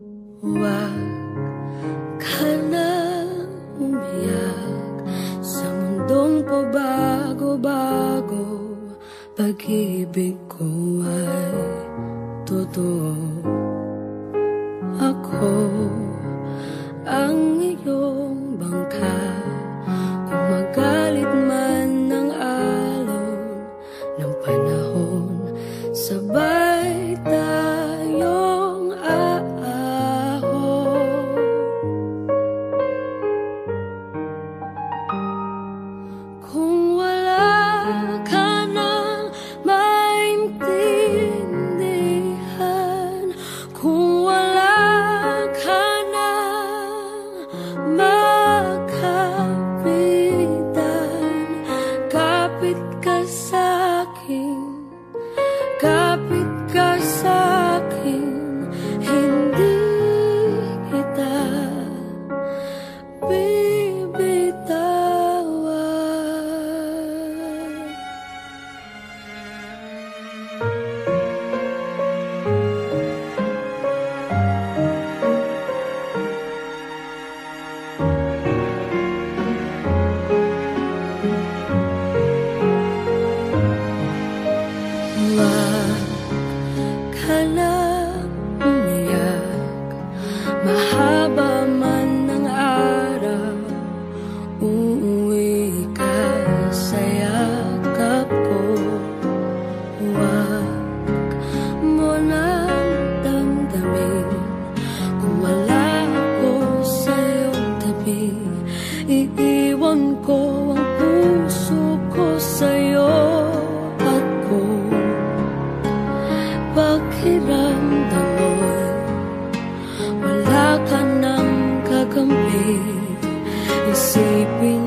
Huwag ka na umiyak. Sa mundong pabago-bago Pag-ibig ay totoo. Ako Capri damdamin Wala ka ng kakampi. Isipin